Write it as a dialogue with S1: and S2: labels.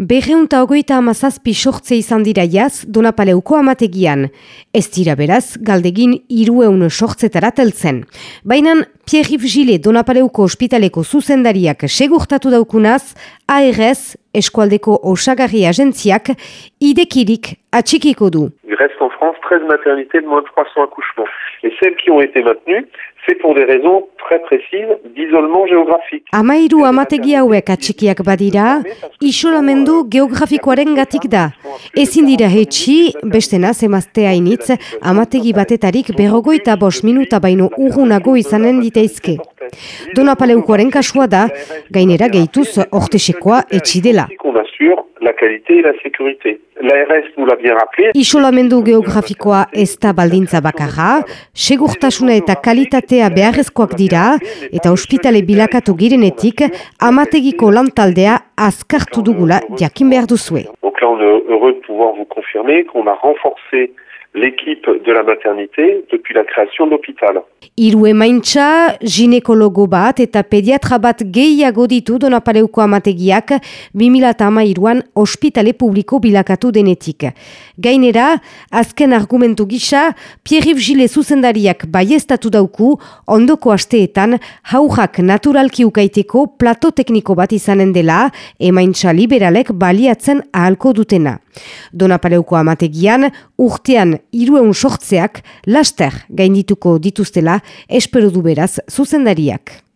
S1: Berreunta ogoita amazazpi sortze izan dira jaz Donapaleuko amategian. Ez dira beraz, galdegin irueun sortzetara teltzen. Baina Pierre-Yves Gile Donapaleuko ospitaleko zuzendariak segurtatu daukunaz, ARS, eskualdeko osagarri agentziak, idekirik atxikiko du.
S2: France 13 maternités de moins de 300 accouchements. Et celles qui ont été maintenues, c'est pour des raisons très précises d'isolement géographique.
S1: Amairu amategi hauek atxikiak badira, isolamendu geografikoaren gatik da. Ezin dira hetxi, bestena zemaztea initz, amategi batetarik berrogoita bos minuta baino urgunago izanen diteizke. Donapaleukoaren kasua da, gainera gehituz ortesekoa etxi dela.
S2: On assure la qualité et la sécurité. L'ARS nous l'a bien rappelé.
S1: Isolamendu geografikoa ez da baldintza bakarra, segurtasuna eta kalitatea beharrezkoak dira, eta ospitale bilakatu girenetik, amategiko lantaldea azkartu dugula jakin behar duzue.
S2: Là, on est heureux de pouvoir vous confirmer qu'on a renforcé l'équipe de la maternité depuis la création de l'hôpital.
S1: Hiru emaintza, ginekologo bat eta pediatra bat gehiago ditu Donapaleuko amategiak 2008an ospitale publiko bilakatu denetik. Gainera, azken argumentu gisa, Pierre-Yves Gile zuzendariak baiestatu dauku, ondoko asteetan haujak naturalki ukaiteko plato tekniko bat izanen dela, emaintza liberalek baliatzen ahalko dutena. Donapaleuko amategian, urtean hirueun sortzeak laster gaindituko dituztela espero du beraz zuzendariak.